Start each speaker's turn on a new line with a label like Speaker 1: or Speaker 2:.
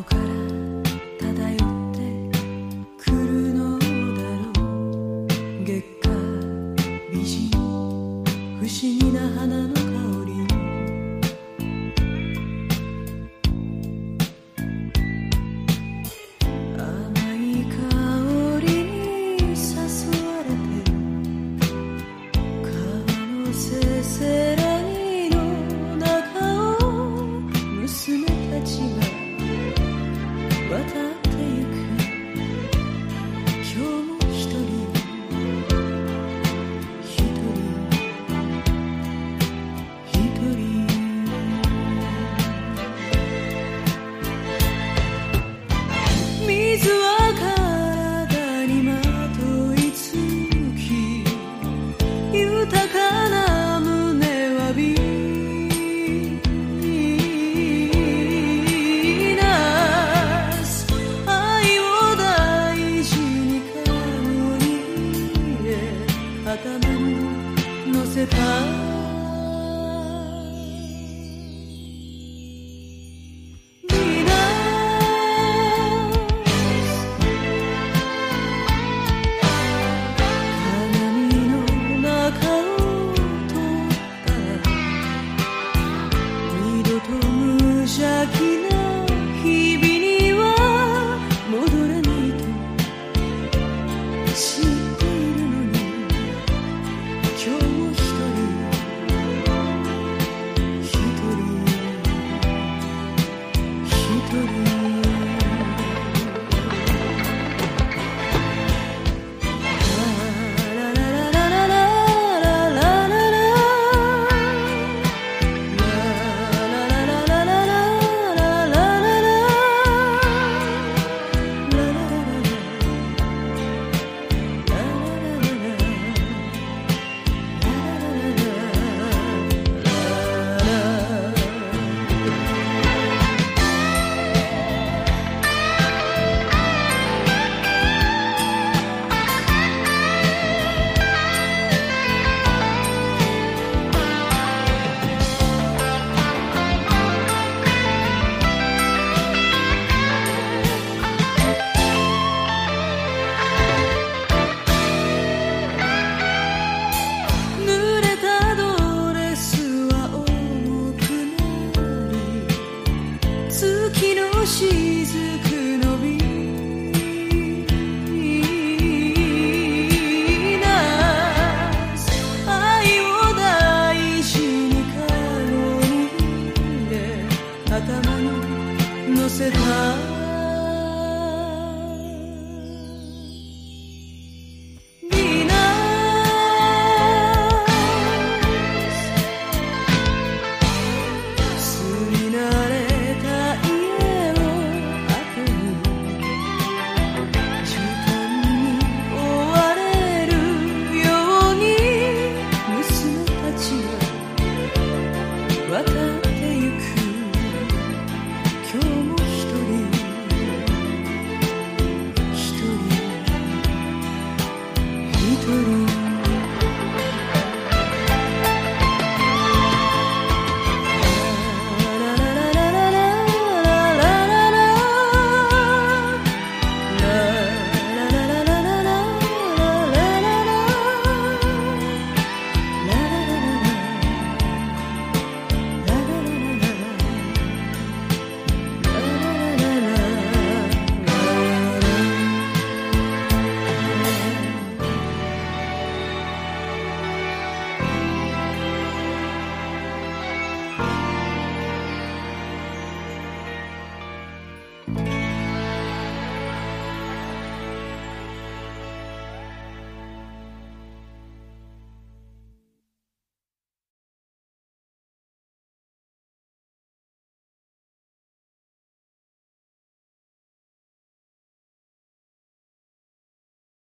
Speaker 1: Pokara. Jesus. couldn't no se da. Bye.